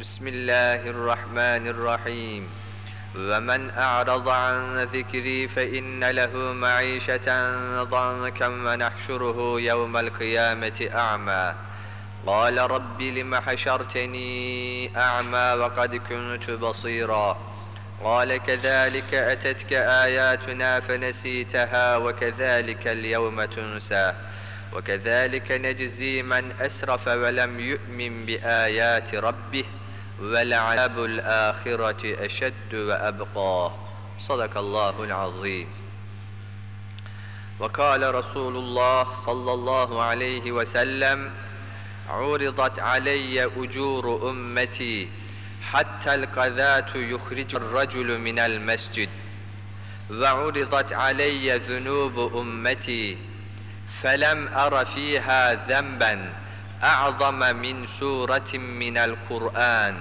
بسم الله الرحمن الرحيم. ومن أعرض عن ذكري فإن له معيشة ضنكا ونحشره يوم القيامة أعمى. قال رب لم حشرتني أعمى وقد كنت بصيرا. قال كذلك أتتك آياتنا فنسيتها وكذلك اليوم تنسى. وكذلك نجزي من أسرف ولم يؤمن بآيات ربه. ولعذاب الآخرة أشد وأبقى. صدق الله العظيم. وقال رسول الله صلى الله عليه وسلم عرضت علي أجور أمتي حتى القذاة يخرج الرجل من المسجد. وعرضت علي ذنوب أمتي فلم أر فيها ذنبا أعظم من سورة من القرآن.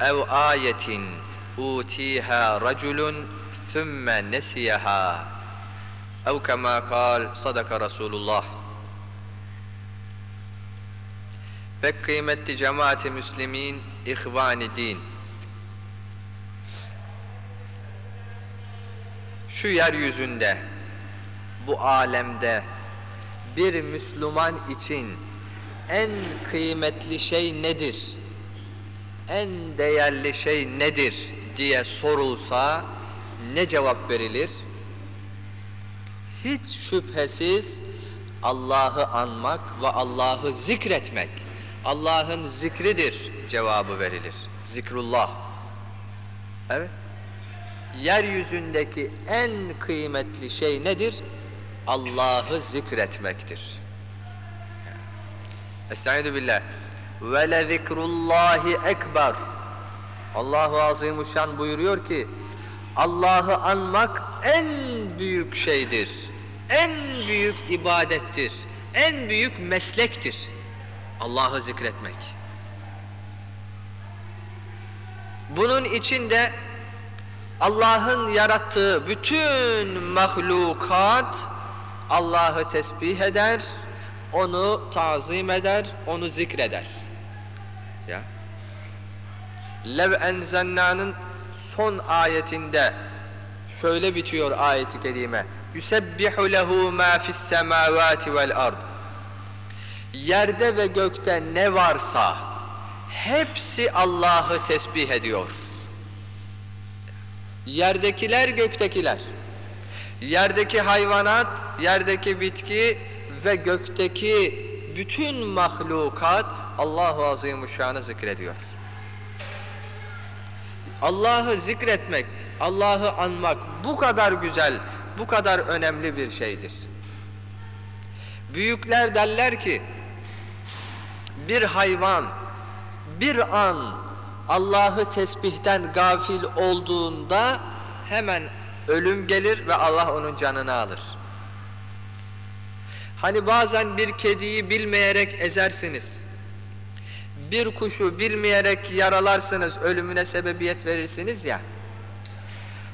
ev ayetin utiha raculun thumma nesiyaha ev kema kal sadaka Resulullah pek kıymetli cemaati müslimin ihvan-i din. Şu yeryüzünde bu alemde bir Müslüman için en kıymetli şey nedir? En değerli şey nedir diye sorulsa ne cevap verilir? Hiç şüphesiz Allah'ı anmak ve Allah'ı zikretmek. Allah'ın zikridir cevabı verilir. Zikrullah. Evet. Yeryüzündeki en kıymetli şey nedir? Allah'ı zikretmektir. Estaizu billah. Ve le zikrullahi ekber. Allahu Azimuşşan buyuruyor ki Allah'ı anmak en büyük şeydir. En büyük ibadettir. En büyük meslektir. Allah'ı zikretmek. Bunun içinde Allah'ın yarattığı bütün mahlukat Allah'ı tesbih eder, onu tazim eder, onu zikreder. Ya. Lev enzenna'nın son ayetinde şöyle bitiyor ayeti kerime. Yusebbihu lehu ma fis semavati vel ard. Yerde ve gökte ne varsa hepsi Allah'ı tesbih ediyor. Yerdekiler, göktekiler. Yerdeki hayvanat, yerdeki bitki ve gökteki bütün mahlukat Allahu Azimuşşan'ı zikrediyor. Allah'ı zikretmek, Allah'ı anmak bu kadar güzel, bu kadar önemli bir şeydir. Büyükler derler ki bir hayvan bir an Allah'ı tesbihten gafil olduğunda hemen ölüm gelir ve Allah onun canını alır. Hani bazen bir kediyi bilmeyerek ezersiniz. Bir kuşu bilmeyerek yaralarsınız, ölümüne sebebiyet verirsiniz ya.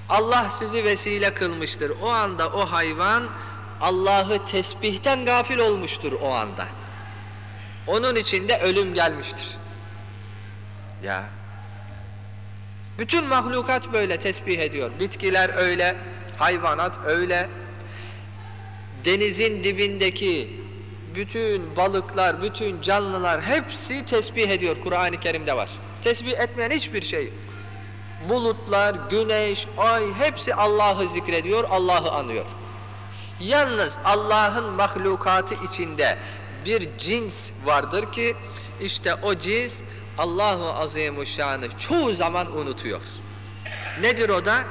Allah sizi vesile kılmıştır. O anda o hayvan Allah'ı tesbihten gafil olmuştur o anda. Onun için de ölüm gelmiştir. Ya. Bütün mahlukat böyle tesbih ediyor. Bitkiler öyle, hayvanat öyle. Denizin dibindeki bütün balıklar, bütün canlılar hepsi tesbih ediyor. Kur'an-ı Kerim'de var. Tesbih etmeyen hiçbir şey. Bulutlar, güneş, ay hepsi Allah'ı zikrediyor, Allah'ı anıyor. Yalnız Allah'ın mahlukatı içinde bir cins vardır ki işte o cins Allahu Azimuşşan'ı çoğu zaman unutuyor. Nedir o da?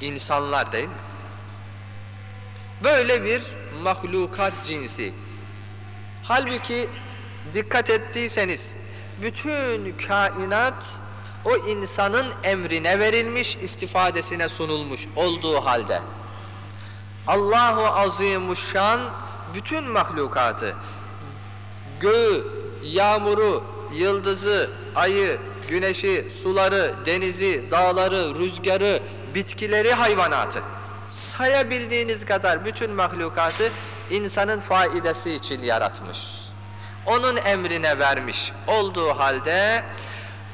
İnsanlar değil mi? Böyle bir mahlukat cinsi. Halbuki dikkat ettiyseniz bütün kainat o insanın emrine verilmiş, istifadesine sunulmuş olduğu halde Allahu Azimuşşan bütün mahlukatı göğü, yağmuru, yıldızı, ayı, güneşi, suları, denizi, dağları, rüzgarı, bitkileri, hayvanatı sayabildiğiniz kadar bütün mahlukatı insanın faidesi için yaratmış. Onun emrine vermiş olduğu halde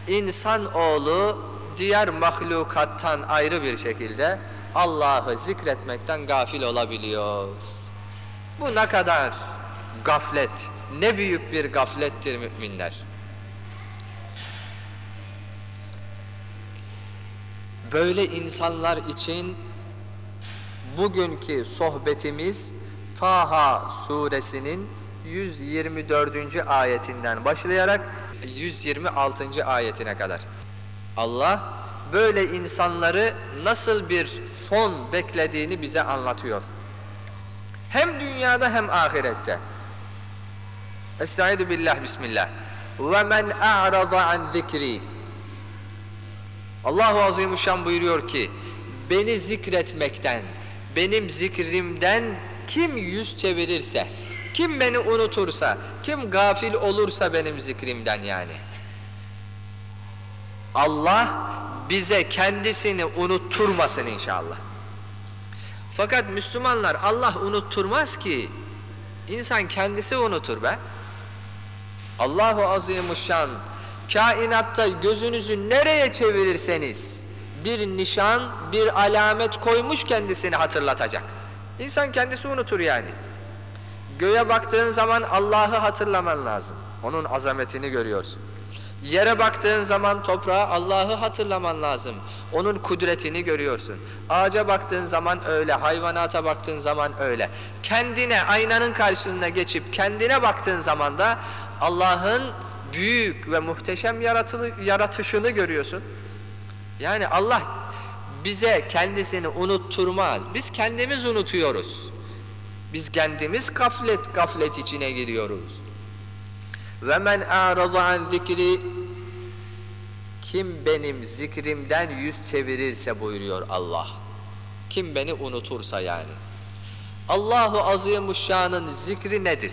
insan oğlu diğer mahlukattan ayrı bir şekilde Allah'ı zikretmekten gafil olabiliyor. Bu ne kadar gaflet, ne büyük bir gaflettir müminler. Böyle insanlar için bugünkü sohbetimiz Taha suresinin 124. ayetinden başlayarak 126. ayetine kadar. Allah böyle insanları nasıl bir son beklediğini bize anlatıyor. Hem dünyada hem ahirette. Estaizu billah bismillah. Ve men a'rada an zikri. Allahu Azimuşşan buyuruyor ki beni zikretmekten, benim zikrimden kim yüz çevirirse, kim beni unutursa, kim gafil olursa benim zikrimden yani. Allah bize kendisini unutturmasın inşallah. Fakat Müslümanlar Allah unutturmaz ki. İnsan kendisi unutur be. Allahu Azimuşşan kainatta gözünüzü nereye çevirirseniz bir nişan, bir alamet koymuş kendisini hatırlatacak. İnsan kendisi unutur yani. Göğe baktığın zaman Allah'ı hatırlaman lazım. Onun azametini görüyorsun. Yere baktığın zaman toprağa Allah'ı hatırlaman lazım. Onun kudretini görüyorsun. Ağaca baktığın zaman öyle, hayvanata baktığın zaman öyle. Kendine, aynanın karşısına geçip kendine baktığın zaman da Allah'ın büyük ve muhteşem yaratışını görüyorsun. Yani Allah bize kendisini unutturmaz. Biz kendimiz unutuyoruz. Biz kendimiz gaflet gaflet içine giriyoruz. Ve men a'rada an zikri kim benim zikrimden yüz çevirirse buyuruyor Allah. Kim beni unutursa yani. Allahu Azimuşşan'ın zikri nedir?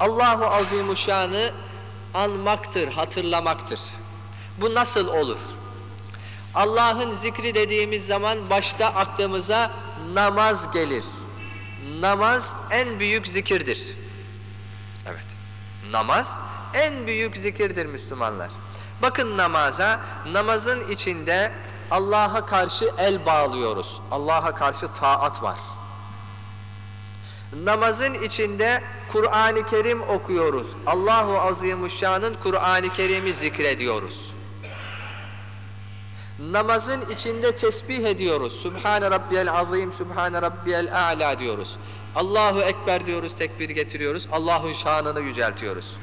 Allahu Azimuşşan'ı anmaktır, hatırlamaktır. Bu nasıl olur? Allah'ın zikri dediğimiz zaman başta aklımıza namaz gelir. Namaz en büyük zikirdir. Evet. Namaz en büyük zikirdir Müslümanlar. Bakın namaza, namazın içinde Allah'a karşı el bağlıyoruz. Allah'a karşı taat var. Namazın içinde Kur'an-ı Kerim okuyoruz. Allahu Azimuşşan'ın Kur'an-ı Kerim'i zikrediyoruz. Namazın içinde tesbih ediyoruz. Sübhane Rabbiyel Azim, Sübhane Rabbiyel A'la diyoruz. Allahu Ekber diyoruz, tekbir getiriyoruz. Allah'ın şanını yüceltiyoruz.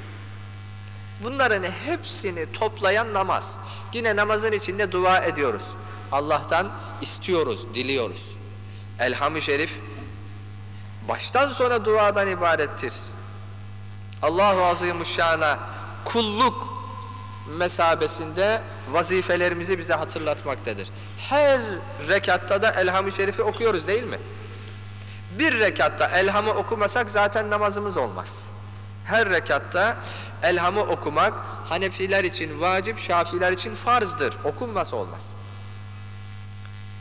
Bunların hepsini toplayan namaz. Yine namazın içinde dua ediyoruz. Allah'tan istiyoruz, diliyoruz. Elham-ı Şerif baştan sona duadan ibarettir. Allahu Azimuşşan'a kulluk mesabesinde vazifelerimizi bize hatırlatmaktadır. Her rekatta da Elham-ı Şerif'i okuyoruz değil mi? Bir rekatta Elham'ı okumasak zaten namazımız olmaz. Her rekatta Elham'ı okumak Hanefiler için vacip, Şafiler için farzdır. Okunması olmaz.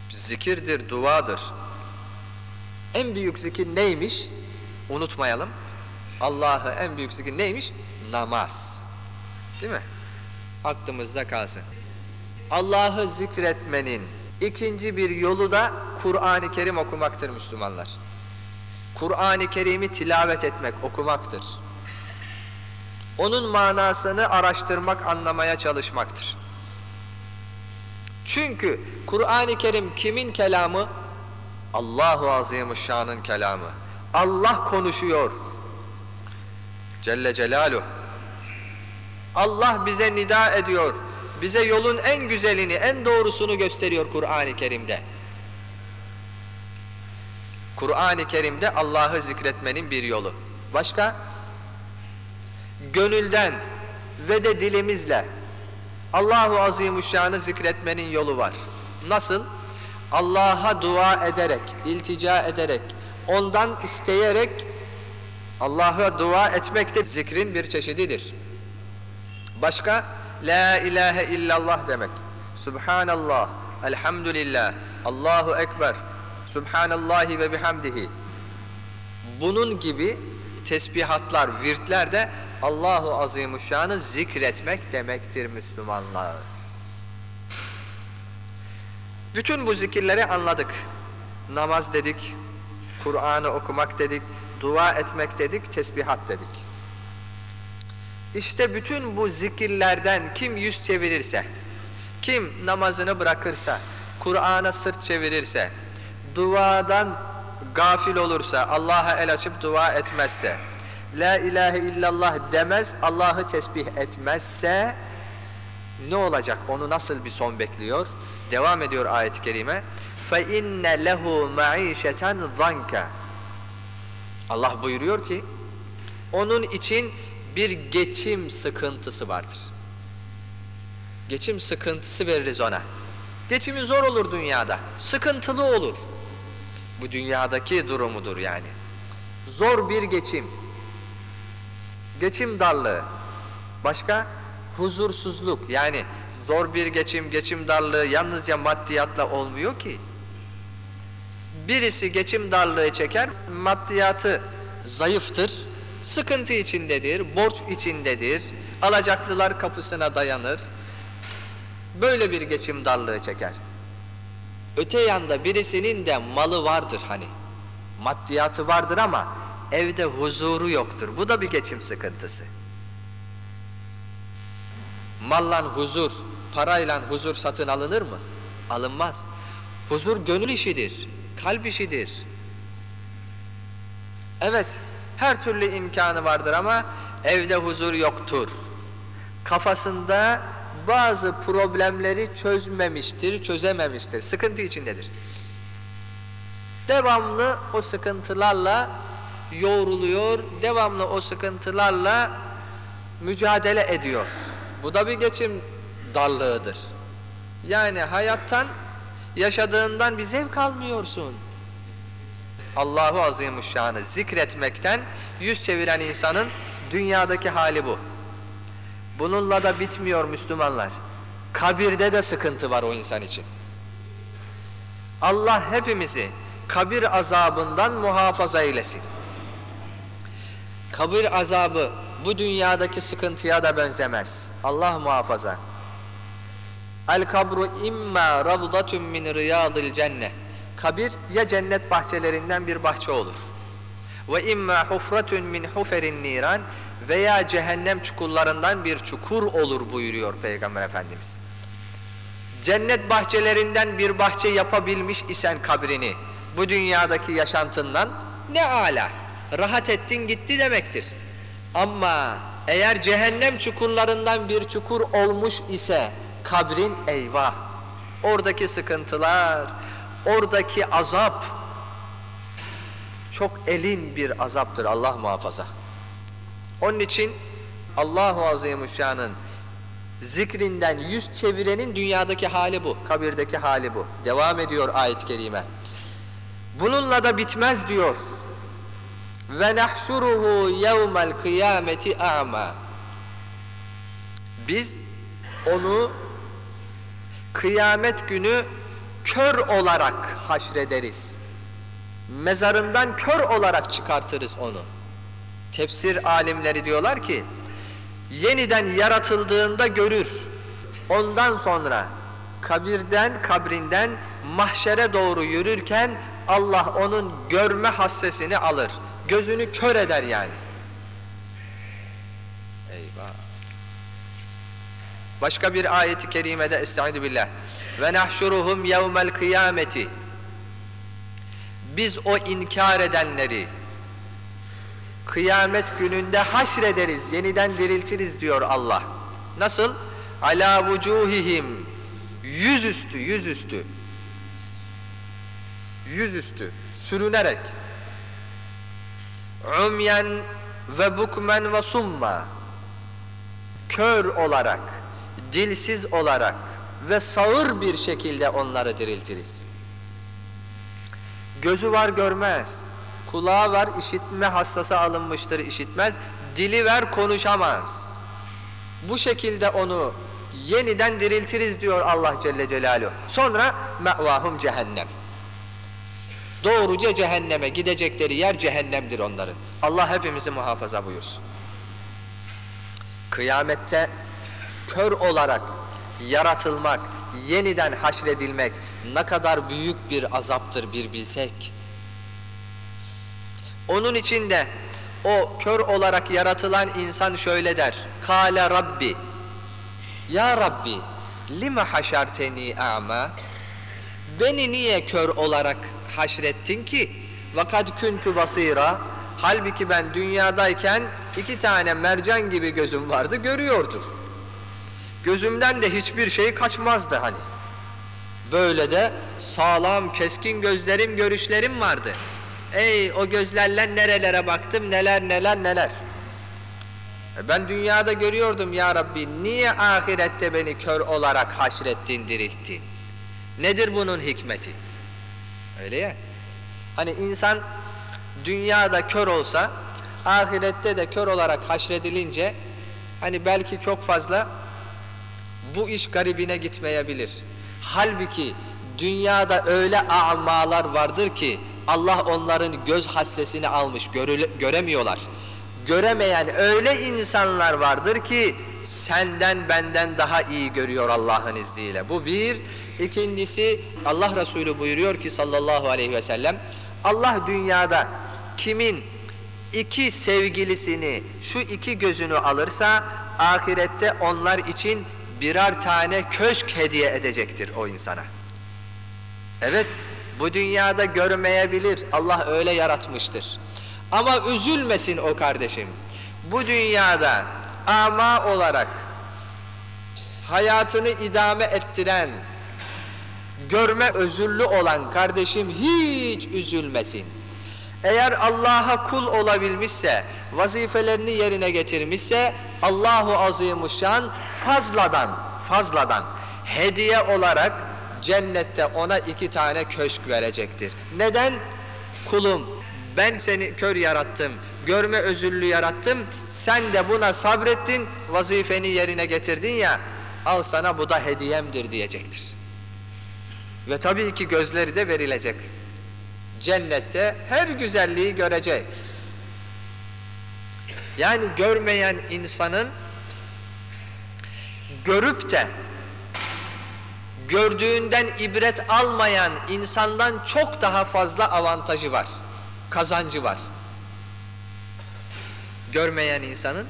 Zikirdir, duadır. En büyük zikir neymiş? Unutmayalım. Allah'ı en büyük zikir neymiş? Namaz. Değil mi? Aklımızda kalsın. Allah'ı zikretmenin ikinci bir yolu da Kur'an-ı Kerim okumaktır Müslümanlar. Kur'an-ı Kerim'i tilavet etmek, okumaktır. Onun manasını araştırmak, anlamaya çalışmaktır. Çünkü Kur'an-ı Kerim kimin kelamı? Allahu Azimuşşan'ın kelamı. Allah konuşuyor. Celle Celaluhu. Allah bize nida ediyor. Bize yolun en güzelini, en doğrusunu gösteriyor Kur'an-ı Kerim'de. Kur'an-ı Kerim'de Allah'ı zikretmenin bir yolu. Başka? Gönülden ve de dilimizle Allahu Azimuşşan'ı zikretmenin yolu var. Nasıl? Allah'a dua ederek, iltica ederek, ondan isteyerek Allah'a dua etmek de zikrin bir çeşididir. Başka? La ilahe illallah demek. Subhanallah, elhamdülillah, Allahu Ekber, Subhanallahi ve bihamdihi. Bunun gibi tesbihatlar, virtler de Allahu Azimuşşan'ı zikretmek demektir Müslümanlar. Bütün bu zikirleri anladık. Namaz dedik, Kur'an'ı okumak dedik, dua etmek dedik, tesbihat dedik. İşte bütün bu zikirlerden kim yüz çevirirse, kim namazını bırakırsa, Kur'an'a sırt çevirirse, duadan gafil olursa, Allah'a el açıp dua etmezse, La ilahe illallah demez, Allah'ı tesbih etmezse ne olacak? Onu nasıl bir son bekliyor? Devam ediyor ayet-i kerime. فَاِنَّ لَهُ مَعِيشَةً ظَنْكَ Allah buyuruyor ki, onun için bir geçim sıkıntısı vardır. Geçim sıkıntısı veririz ona. Geçimi zor olur dünyada, sıkıntılı olur. Bu dünyadaki durumudur yani. Zor bir geçim. Geçim darlığı. Başka? Huzursuzluk. Yani zor bir geçim, geçim darlığı yalnızca maddiyatla olmuyor ki. Birisi geçim darlığı çeker, maddiyatı zayıftır, sıkıntı içindedir, borç içindedir, alacaklılar kapısına dayanır. Böyle bir geçim darlığı çeker. Öte yanda birisinin de malı vardır hani. Maddiyatı vardır ama evde huzuru yoktur. Bu da bir geçim sıkıntısı. Mallan huzur, parayla huzur satın alınır mı? Alınmaz. Huzur gönül işidir, kalp işidir. Evet, her türlü imkanı vardır ama evde huzur yoktur. Kafasında bazı problemleri çözmemiştir, çözememiştir, sıkıntı içindedir. Devamlı o sıkıntılarla yoğruluyor, devamlı o sıkıntılarla mücadele ediyor. Bu da bir geçim darlığıdır. Yani hayattan, yaşadığından bir zevk almıyorsun. Allahu Azimuşşan'ı zikretmekten yüz çeviren insanın dünyadaki hali bu. Bununla da bitmiyor Müslümanlar. Kabirde de sıkıntı var o insan için. Allah hepimizi kabir azabından muhafaza eylesin. Kabir azabı bu dünyadaki sıkıntıya da benzemez. Allah muhafaza. El kabru imma ravdatun min riyadil cennet. Kabir ya cennet bahçelerinden bir bahçe olur. Ve imma hufratun min huferin niran veya cehennem çukurlarından bir çukur olur buyuruyor Peygamber Efendimiz. Cennet bahçelerinden bir bahçe yapabilmiş isen kabrini bu dünyadaki yaşantından ne ala. Rahat ettin gitti demektir. Ama eğer cehennem çukurlarından bir çukur olmuş ise kabrin eyvah. Oradaki sıkıntılar, oradaki azap çok elin bir azaptır Allah muhafaza. Onun için Allahu Azimuşşan'ın zikrinden yüz çevirenin dünyadaki hali bu, kabirdeki hali bu. Devam ediyor ayet-i kerime. Bununla da bitmez diyor. Ve nahşuruhu yevmel kıyameti a'ma. Biz onu kıyamet günü kör olarak haşrederiz. Mezarından kör olarak çıkartırız onu. Tefsir alimleri diyorlar ki yeniden yaratıldığında görür. Ondan sonra kabirden kabrinden mahşere doğru yürürken Allah onun görme hassesini alır. Gözünü kör eder yani. Eyvah. Başka bir ayeti kerimede Estaizu billah. Ve nahşuruhum yevmel kıyameti. Biz o inkar edenleri kıyamet gününde haşrederiz, yeniden diriltiriz diyor Allah. Nasıl? Ala vucuhihim yüzüstü, yüzüstü. Yüzüstü, sürünerek. Umyen ve bukmen ve summa. Kör olarak, dilsiz olarak ve sağır bir şekilde onları diriltiriz. Gözü var görmez, kulağı var işitme hastası alınmıştır işitmez, dili ver konuşamaz. Bu şekilde onu yeniden diriltiriz diyor Allah Celle Celaluhu. Sonra me'vahum cehennem. Doğruca cehenneme gidecekleri yer cehennemdir onların. Allah hepimizi muhafaza buyursun. Kıyamette kör olarak yaratılmak, yeniden haşredilmek ne kadar büyük bir azaptır bir bilsek. Onun için de o kör olarak yaratılan insan şöyle der. Kale Rabbi Ya Rabbi lime haşarteni a'ma Beni niye kör olarak haşrettin ki? Vakat küntü basira Halbuki ben dünyadayken iki tane mercan gibi gözüm vardı görüyordum. Gözümden de hiçbir şey kaçmazdı hani. Böyle de sağlam, keskin gözlerim, görüşlerim vardı. Ey o gözlerle nerelere baktım, neler neler neler. E ben dünyada görüyordum ya Rabbi, niye ahirette beni kör olarak haşrettin, dirilttin? Nedir bunun hikmeti? Öyle ya. Hani insan dünyada kör olsa, ahirette de kör olarak haşredilince, hani belki çok fazla bu iş garibine gitmeyebilir. Halbuki dünyada öyle amalar vardır ki Allah onların göz hassesini almış göremiyorlar. Göremeyen öyle insanlar vardır ki senden benden daha iyi görüyor Allah'ın izniyle. Bu bir. İkincisi Allah Resulü buyuruyor ki sallallahu aleyhi ve sellem Allah dünyada kimin iki sevgilisini şu iki gözünü alırsa ahirette onlar için birer tane köşk hediye edecektir o insana. Evet, bu dünyada görmeyebilir. Allah öyle yaratmıştır. Ama üzülmesin o kardeşim. Bu dünyada ama olarak hayatını idame ettiren, görme özürlü olan kardeşim hiç üzülmesin. Eğer Allah'a kul olabilmişse, vazifelerini yerine getirmişse Allahu Azimuşşan fazladan, fazladan hediye olarak cennette ona iki tane köşk verecektir. Neden? Kulum ben seni kör yarattım, görme özürlü yarattım, sen de buna sabrettin, vazifeni yerine getirdin ya, al sana bu da hediyemdir diyecektir. Ve tabii ki gözleri de verilecek. Cennette her güzelliği görecek. Yani görmeyen insanın görüp de gördüğünden ibret almayan insandan çok daha fazla avantajı var, kazancı var. Görmeyen insanın,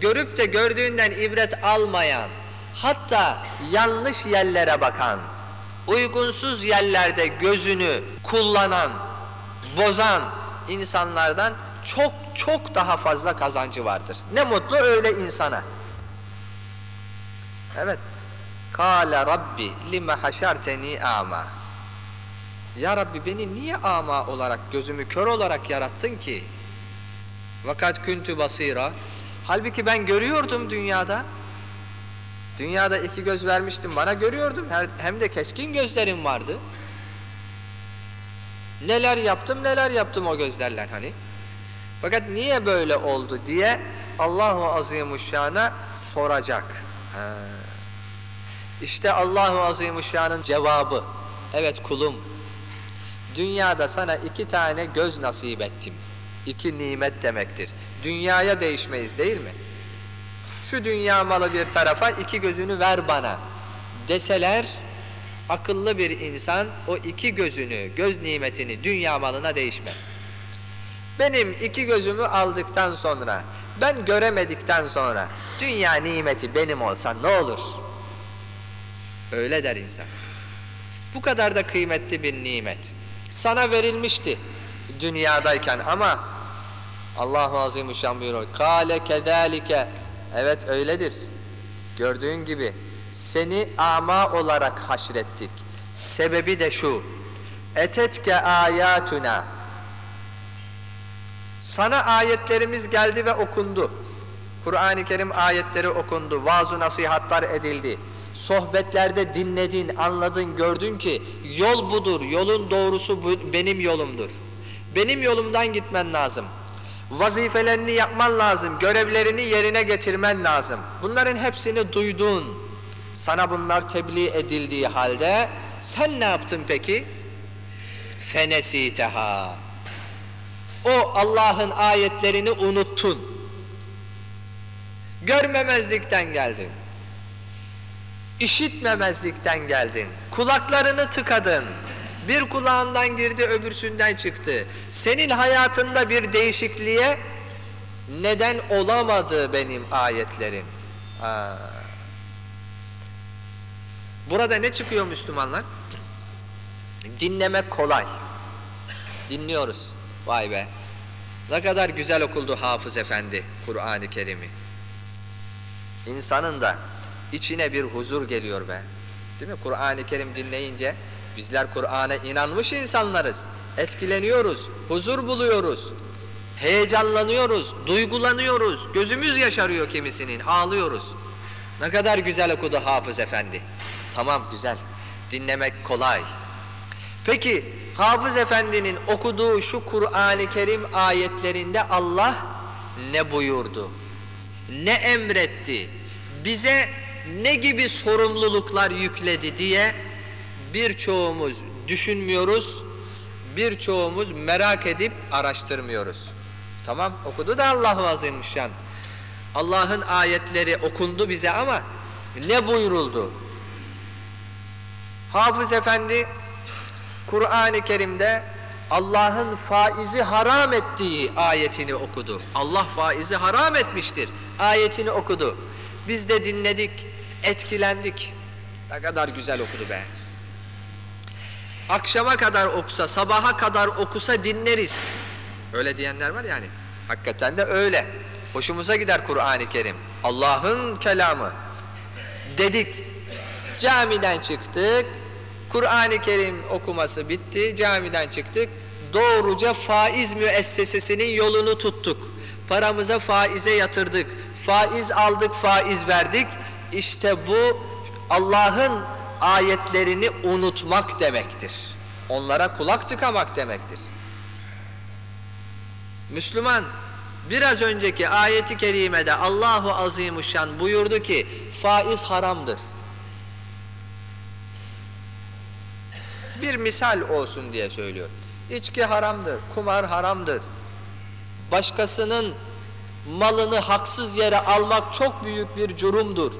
görüp de gördüğünden ibret almayan, hatta yanlış yerlere bakan, uygunsuz yerlerde gözünü kullanan, bozan insanlardan çok çok daha fazla kazancı vardır. Ne mutlu öyle insana. Evet. Kale Rabbi lime haşarteni ama. Ya Rabbi beni niye ama olarak, gözümü kör olarak yarattın ki? Vakat küntü basira. Halbuki ben görüyordum dünyada. Dünyada iki göz vermiştim bana görüyordum. Hem de keskin gözlerim vardı. Neler yaptım neler yaptım o gözlerle hani. Fakat niye böyle oldu diye Allahu Azimuşşan'a soracak. Ha. İşte Allahu Azimuşşan'ın cevabı. Evet kulum. Dünyada sana iki tane göz nasip ettim. İki nimet demektir. Dünyaya değişmeyiz değil mi? Şu dünya malı bir tarafa iki gözünü ver bana deseler akıllı bir insan o iki gözünü, göz nimetini dünya malına değişmez. Benim iki gözümü aldıktan sonra, ben göremedikten sonra dünya nimeti benim olsa ne olur? Öyle der insan. Bu kadar da kıymetli bir nimet. Sana verilmişti dünyadayken ama Allahu Azimüşşan buyuruyor. Kale kezalike. Evet öyledir. Gördüğün gibi seni ama olarak haşrettik. Sebebi de şu. Etetke ayatuna. Sana ayetlerimiz geldi ve okundu. Kur'an-ı Kerim ayetleri okundu. Vaaz-ı nasihatlar edildi. Sohbetlerde dinledin, anladın, gördün ki yol budur, yolun doğrusu bu, benim yolumdur. Benim yolumdan gitmen lazım. Vazifelerini yapman lazım, görevlerini yerine getirmen lazım. Bunların hepsini duydun. Sana bunlar tebliğ edildiği halde sen ne yaptın peki? Fenesiteha. O Allah'ın ayetlerini unuttun. Görmemezlikten geldin. İşitmemezlikten geldin. Kulaklarını tıkadın. Bir kulağından girdi öbürsünden çıktı. Senin hayatında bir değişikliğe neden olamadı benim ayetlerim. Ha. Burada ne çıkıyor Müslümanlar? Dinlemek kolay. Dinliyoruz. Vay be. Ne kadar güzel okuldu Hafız Efendi Kur'an-ı Kerim'i. İnsanın da içine bir huzur geliyor be. Değil mi? Kur'an-ı Kerim dinleyince bizler Kur'an'a inanmış insanlarız. Etkileniyoruz, huzur buluyoruz. Heyecanlanıyoruz, duygulanıyoruz. Gözümüz yaşarıyor kimisinin, ağlıyoruz. Ne kadar güzel okudu Hafız Efendi. Tamam güzel. Dinlemek kolay. Peki Hafız Efendi'nin okuduğu şu Kur'an-ı Kerim ayetlerinde Allah ne buyurdu? Ne emretti? Bize ne gibi sorumluluklar yükledi diye birçoğumuz düşünmüyoruz, birçoğumuz merak edip araştırmıyoruz. Tamam okudu da Allah-u Azimüşşan. Allah'ın ayetleri okundu bize ama ne buyuruldu? Hafız Efendi Kur'an-ı Kerim'de Allah'ın faizi haram ettiği ayetini okudu. Allah faizi haram etmiştir. Ayetini okudu. Biz de dinledik, etkilendik. Ne kadar güzel okudu be. Akşama kadar okusa, sabaha kadar okusa dinleriz. Öyle diyenler var yani. Hakikaten de öyle. Hoşumuza gider Kur'an-ı Kerim. Allah'ın kelamı. Dedik. Camiden çıktık. Kur'an-ı Kerim okuması bitti. Camiden çıktık. Doğruca faiz müessesesinin yolunu tuttuk. Paramıza faize yatırdık. Faiz aldık, faiz verdik. İşte bu Allah'ın ayetlerini unutmak demektir. Onlara kulak tıkamak demektir. Müslüman biraz önceki ayeti kerimede Allahu Azimuşşan buyurdu ki faiz haramdır. Bir misal olsun diye söylüyor. İçki haramdır, kumar haramdır. Başkasının malını haksız yere almak çok büyük bir curumdur.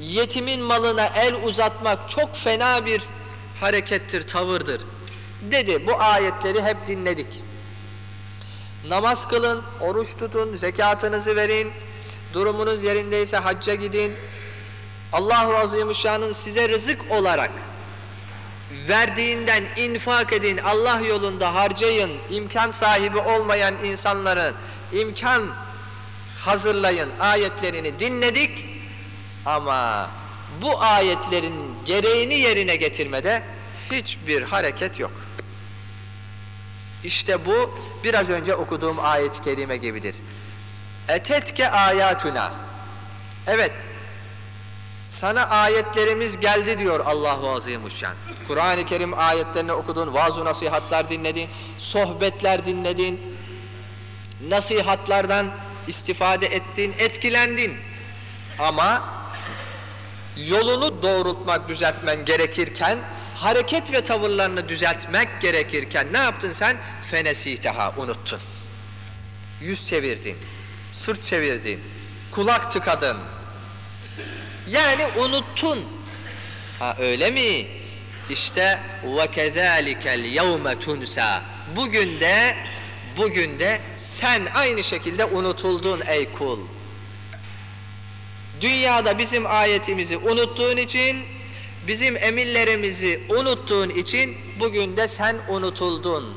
Yetimin malına el uzatmak çok fena bir harekettir, tavırdır. Dedi bu ayetleri hep dinledik. Namaz kılın, oruç tutun, zekatınızı verin, durumunuz yerindeyse hacca gidin. Allahu Azimüşşan'ın size rızık olarak verdiğinden infak edin, Allah yolunda harcayın, imkan sahibi olmayan insanların imkan hazırlayın ayetlerini dinledik ama bu ayetlerin gereğini yerine getirmede hiçbir hareket yok. İşte bu biraz önce okuduğum ayet-i kerime gibidir. Etetke ayatuna. Evet. Sana ayetlerimiz geldi diyor Allahu Azimuşşan. Kur'an-ı Kerim ayetlerini okudun, vaaz nasihatlar dinledin, sohbetler dinledin, nasihatlardan istifade ettin, etkilendin. Ama yolunu doğrultmak, düzeltmen gerekirken, hareket ve tavırlarını düzeltmek gerekirken ne yaptın sen? Fenesiteha unuttun. Yüz çevirdin, sırt çevirdin, kulak tıkadın. Yani unuttun. Ha öyle mi? İşte ve kezalikel yevme tunsa. Bugün de bugün de sen aynı şekilde unutuldun ey kul. Dünyada bizim ayetimizi unuttuğun için, bizim emirlerimizi unuttuğun için bugün de sen unutuldun.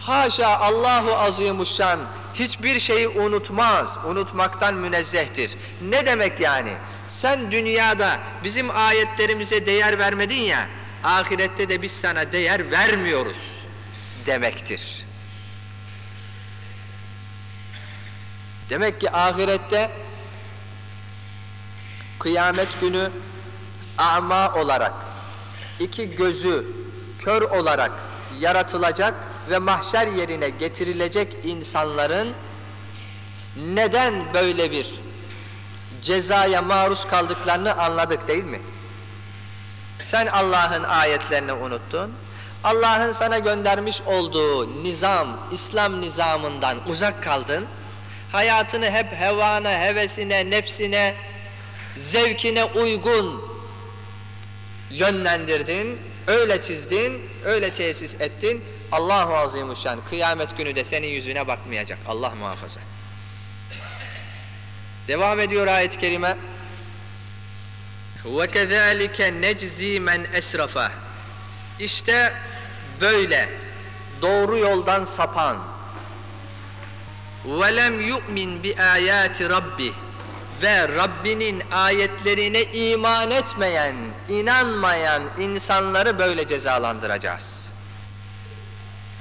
Haşa Allahu Azimuşşan hiçbir şeyi unutmaz, unutmaktan münezzehtir. Ne demek yani? Sen dünyada bizim ayetlerimize değer vermedin ya, ahirette de biz sana değer vermiyoruz demektir. Demek ki ahirette kıyamet günü ama olarak iki gözü kör olarak yaratılacak ve mahşer yerine getirilecek insanların neden böyle bir cezaya maruz kaldıklarını anladık değil mi? Sen Allah'ın ayetlerini unuttun. Allah'ın sana göndermiş olduğu nizam, İslam nizamından uzak kaldın. Hayatını hep hevana, hevesine, nefsine, zevkine uygun yönlendirdin, öyle çizdin, öyle tesis ettin. Allahu Azimuşşan kıyamet günü de senin yüzüne bakmayacak. Allah muhafaza. Devam ediyor ayet-i kerime. Kezalike neczi men esrafa. İşte böyle doğru yoldan sapan yu'min bi ayati rabbi ve Rabbinin ayetlerine iman etmeyen, inanmayan insanları böyle cezalandıracağız.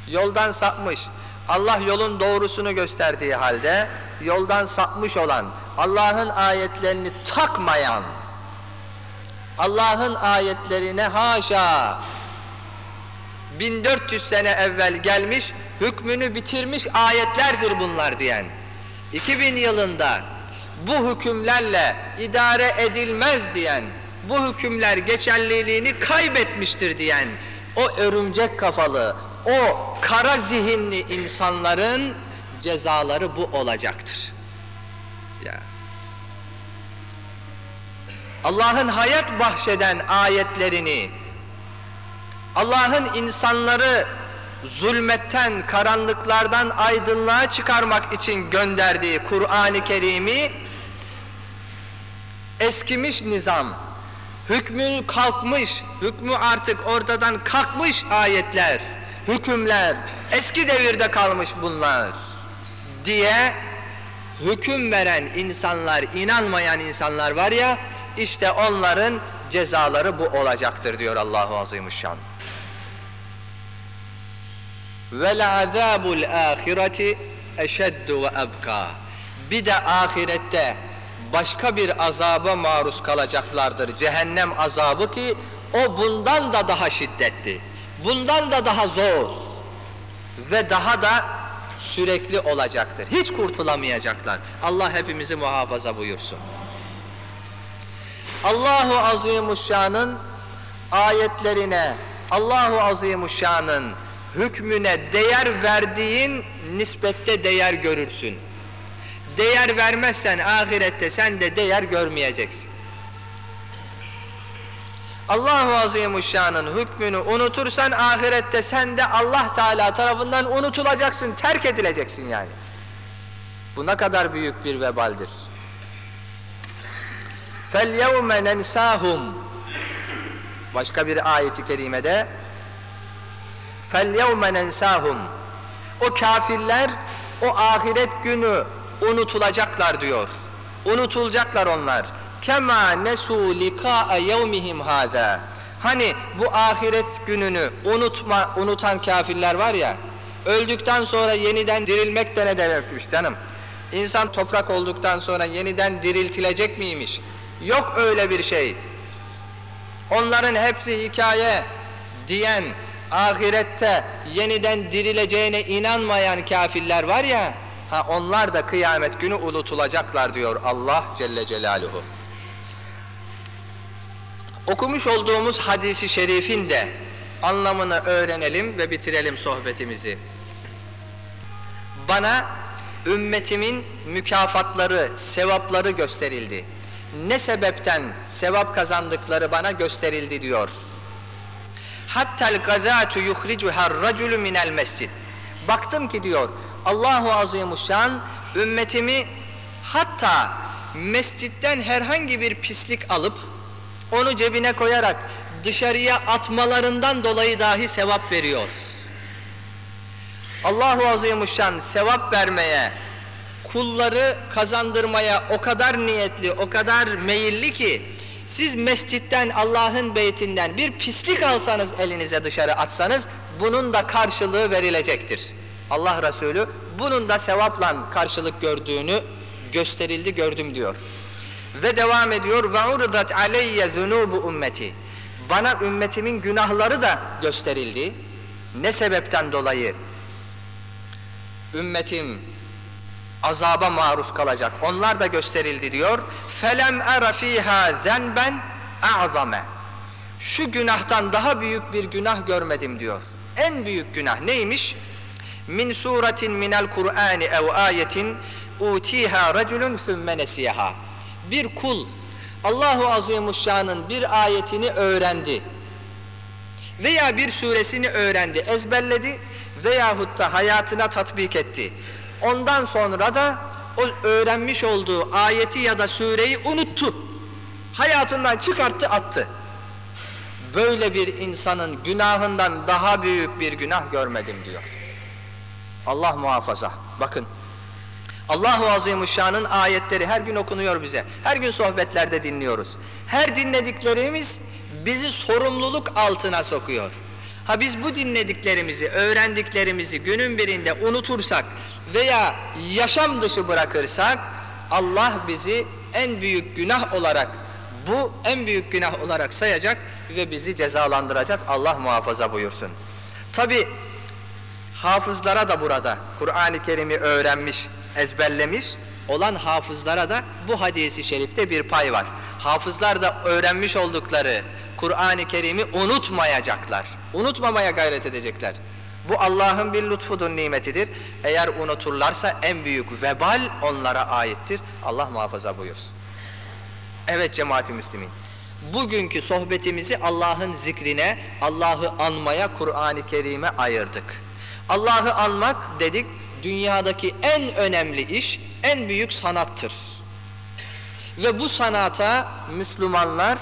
Yoldan sapmış, Allah yolun doğrusunu gösterdiği halde yoldan sapmış olan, Allah'ın ayetlerini takmayan, Allah'ın ayetlerine haşa 1400 sene evvel gelmiş, hükmünü bitirmiş ayetlerdir bunlar diyen, 2000 yılında bu hükümlerle idare edilmez diyen, bu hükümler geçerliliğini kaybetmiştir diyen, o örümcek kafalı, o kara zihinli insanların cezaları bu olacaktır. Ya. Allah'ın hayat bahşeden ayetlerini, Allah'ın insanları zulmetten, karanlıklardan aydınlığa çıkarmak için gönderdiği Kur'an-ı Kerim'i eskimiş nizam, hükmü kalkmış, hükmü artık ortadan kalkmış ayetler, hükümler, eski devirde kalmış bunlar diye hüküm veren insanlar, inanmayan insanlar var ya, işte onların cezaları bu olacaktır diyor Allahu Azimüşşan. Ve azabul ahireti eşeddu ve ebka. Bir de ahirette başka bir azaba maruz kalacaklardır. Cehennem azabı ki o bundan da daha şiddetli. Bundan da daha zor. Ve daha da sürekli olacaktır. Hiç kurtulamayacaklar. Allah hepimizi muhafaza buyursun. Allahu Azimuşşan'ın ayetlerine, Allahu Azimuşşan'ın hükmüne değer verdiğin nispette değer görürsün. Değer vermezsen ahirette sen de değer görmeyeceksin. Allahu Azimuşşan'ın hükmünü unutursan ahirette sen de Allah Teala tarafından unutulacaksın, terk edileceksin yani. Bu ne kadar büyük bir vebaldir. فَالْيَوْمَ نَنْسَاهُمْ Başka bir ayeti kerimede فَالْيَوْمَ نَنْسَاهُمْ O kafirler o ahiret günü unutulacaklar diyor. Unutulacaklar onlar. Kema nesu likaa yevmihim hada. Hani bu ahiret gününü unutma unutan kafirler var ya. Öldükten sonra yeniden dirilmek de ne demekmiş canım? İnsan toprak olduktan sonra yeniden diriltilecek miymiş? Yok öyle bir şey. Onların hepsi hikaye diyen ahirette yeniden dirileceğine inanmayan kafirler var ya, ha onlar da kıyamet günü unutulacaklar diyor Allah Celle Celaluhu. Okumuş olduğumuz hadisi şerifin de anlamını öğrenelim ve bitirelim sohbetimizi. Bana ümmetimin mükafatları, sevapları gösterildi. Ne sebepten sevap kazandıkları bana gösterildi diyor. Hattel gazatu yuhricuha raculu minel mescid. Baktım ki diyor Allahu Azimuşşan ümmetimi hatta mescitten herhangi bir pislik alıp onu cebine koyarak dışarıya atmalarından dolayı dahi sevap veriyor. Allahu Azimuşşan sevap vermeye, kulları kazandırmaya o kadar niyetli, o kadar meyilli ki siz mescitten Allah'ın beytinden bir pislik alsanız elinize dışarı atsanız bunun da karşılığı verilecektir. Allah Resulü bunun da sevapla karşılık gördüğünü gösterildi gördüm diyor. Ve devam ediyor ve urdat aleyye zunubu ümmeti. Bana ümmetimin günahları da gösterildi. Ne sebepten dolayı? Ümmetim azaba maruz kalacak. Onlar da gösterildi diyor. Felem era zenben a'zame. Şu günahtan daha büyük bir günah görmedim diyor. En büyük günah neymiş? Min suratin minel Kur'ani ev ayetin utiha raculun thumme nesiyaha. Bir kul Allahu Azimuşşan'ın bir ayetini öğrendi veya bir suresini öğrendi, ezberledi veyahut da hayatına tatbik etti. Ondan sonra da o öğrenmiş olduğu ayeti ya da sureyi unuttu. Hayatından çıkarttı attı. Böyle bir insanın günahından daha büyük bir günah görmedim diyor. Allah muhafaza. Bakın. Allahu Azimuşşan'ın ayetleri her gün okunuyor bize. Her gün sohbetlerde dinliyoruz. Her dinlediklerimiz bizi sorumluluk altına sokuyor. Ha biz bu dinlediklerimizi, öğrendiklerimizi günün birinde unutursak veya yaşam dışı bırakırsak Allah bizi en büyük günah olarak bu en büyük günah olarak sayacak ve bizi cezalandıracak Allah muhafaza buyursun. Tabi hafızlara da burada Kur'an-ı Kerim'i öğrenmiş, ezberlemiş olan hafızlara da bu hadisi şerifte bir pay var. Hafızlar da öğrenmiş oldukları Kur'an-ı Kerim'i unutmayacaklar. Unutmamaya gayret edecekler. Bu Allah'ın bir lütfudur, nimetidir. Eğer unuturlarsa en büyük vebal onlara aittir. Allah muhafaza buyursun. Evet cemaat-i müslimin. Bugünkü sohbetimizi Allah'ın zikrine, Allah'ı anmaya, Kur'an-ı Kerim'e ayırdık. Allah'ı anmak dedik, dünyadaki en önemli iş, en büyük sanattır. Ve bu sanata Müslümanlar,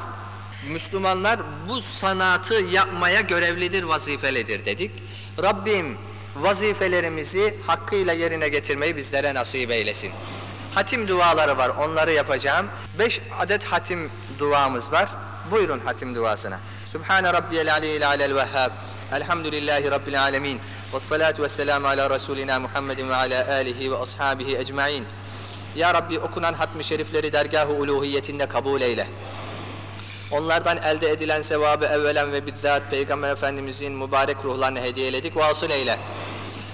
Müslümanlar bu sanatı yapmaya görevlidir, vazifelidir dedik. Rabbim vazifelerimizi hakkıyla yerine getirmeyi bizlere nasip eylesin. Hatim duaları var, onları yapacağım. Beş adet hatim duamız var. Buyurun hatim duasına. Subhane Rabbiyel Aliyyil Alel Vehhab. Elhamdülillahi Rabbil Alemin. Ve salatu ve selamu ala Resulina Muhammedin ve ala alihi ve ashabihi ecmain. Ya Rabbi okunan hatmi şerifleri dergah-ı uluhiyetinde kabul eyle. Onlardan elde edilen sevabı evvelen ve bizzat Peygamber Efendimizin mübarek ruhlarına hediyeledik. Vasıl eyle.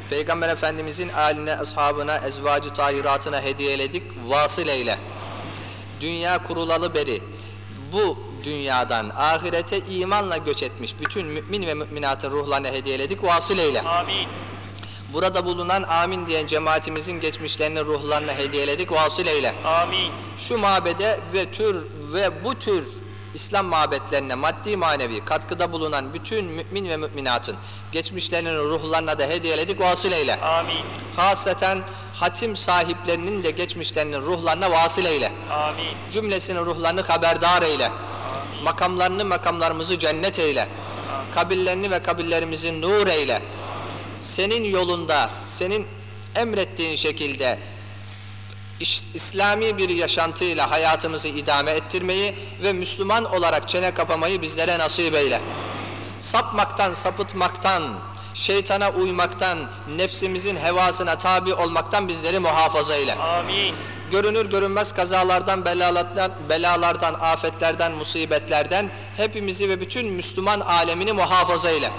Peygamber Efendimizin aline, ashabına, ezvacı tahiratına hediyeledik. Vasıl eyle. Dünya kurulalı beri bu dünyadan ahirete imanla göç etmiş bütün mümin ve müminatın ruhlarına hediyeledik. Vasıl eyle. Amin. Burada bulunan amin diyen cemaatimizin geçmişlerini ruhlarına hediyeledik. Vasıl eyle. Amin. Şu mabede ve tür ve bu tür İslam mabetlerine maddi manevi katkıda bulunan bütün mümin ve müminatın geçmişlerinin ruhlarına da hediyeledik vasıl eyle. Amin. Haseten hatim sahiplerinin de geçmişlerinin ruhlarına vasıl eyle. Amin. Cümlesinin ruhlarını haberdar eyle. Makamlarını makamlarımızı cennet eyle. Kabillerini ve kabillerimizi nur eyle. Senin yolunda, senin emrettiğin şekilde İslami bir yaşantıyla hayatımızı idame ettirmeyi ve Müslüman olarak çene kapamayı bizlere nasip eyle. Sapmaktan, sapıtmaktan, şeytana uymaktan, nefsimizin hevasına tabi olmaktan bizleri muhafaza eyle. Amin. Görünür görünmez kazalardan, belalardan, belalardan, afetlerden, musibetlerden hepimizi ve bütün Müslüman alemini muhafaza eyle.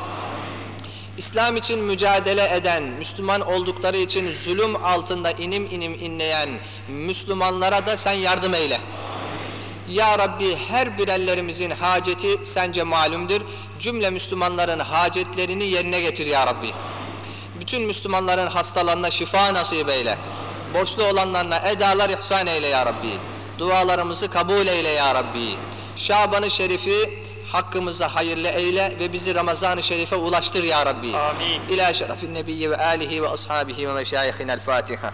İslam için mücadele eden, Müslüman oldukları için zulüm altında inim inim inleyen Müslümanlara da sen yardım eyle. Ya Rabbi her birerlerimizin haceti sence malumdur. Cümle Müslümanların hacetlerini yerine getir ya Rabbi. Bütün Müslümanların hastalarına şifa nasip eyle. Borçlu olanlarına edalar ihsan eyle ya Rabbi. Dualarımızı kabul eyle ya Rabbi. Şaban-ı Şerif'i hakkımıza hayırlı eyle ve bizi Ramazan-ı Şerif'e ulaştır ya Rabbi. Amin. İlâ şerefin nebiyyi ve âlihi ve ashabihi ve meşâyihinel Fatiha.